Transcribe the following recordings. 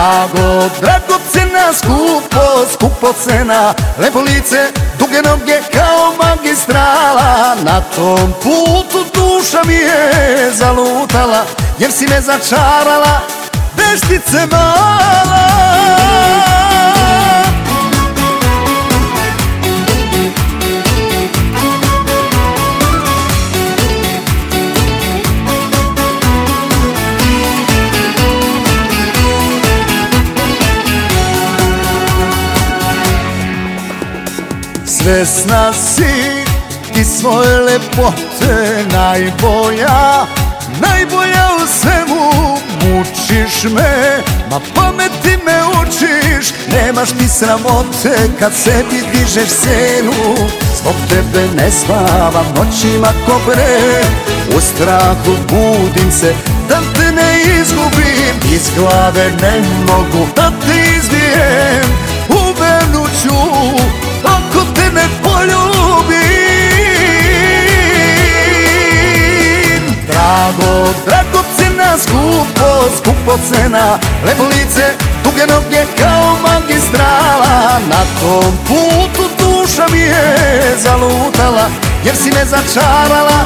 Drago, dragocena, skupo, skupo cena. Lepo lice, duge noge kao magistrala. Na tom putu duša mi je zalutala Jer si me začarala, veštice mala Svesna si ti svoje lepote najbolja Najbolja u svemu. Mučiš me Ma pameti me učiš. Nemaš ti sramote kad sebi dižeš cenu Zbog tebe ne spavam noćima ko bre. U strahu budim se da te ne izgubim. Iz glave ne mogu da te izbijem skupo, skupo cena Lepo lice, duge noge kao magistrala. Na tom putu duša mi je zalutala Jer si me začarala,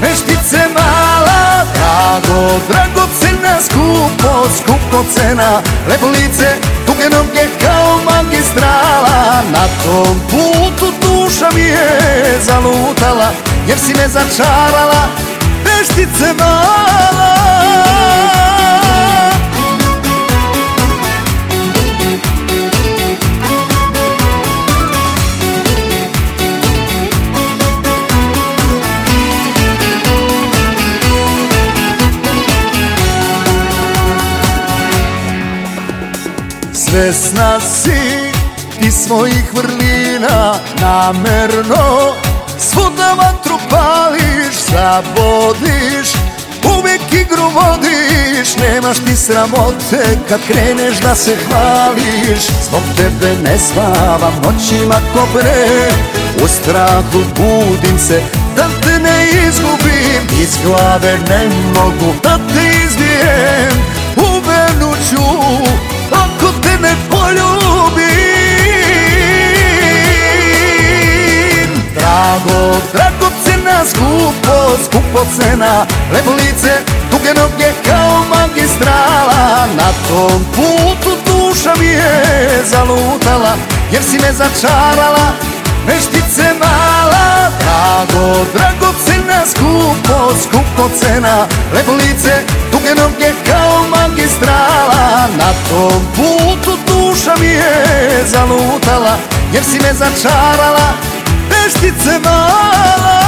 veštice mala. Drago, drago cena, skupo, skupo cena Lepo lice, duge noge kao magistrala. Na tom putu duša mi je zalutala Jer si me začarala, veštice mala Svesna si ti svojih vrlina namerno Svuda vatru pališ, zabodiš Uvijek igru vodiš, nemaš ti sramote Kad kreneš da se hvališ. Zbog tebe ne spavam noćima ko bre U strahu budim se da te ne izgubim. Iz glave ne mogu da te izbijem U skupo, skupo cena Lepo lice, duge noge kao magistrala. Na tom putu duša mi je zalutala Jer si me začarala, veštice mala. Drago, drago cena, skupo, skupo cena Lepo lice, duge noge kao magistrala. Na tom putu duša mi je zalutala Jer si me začarala, veštice mala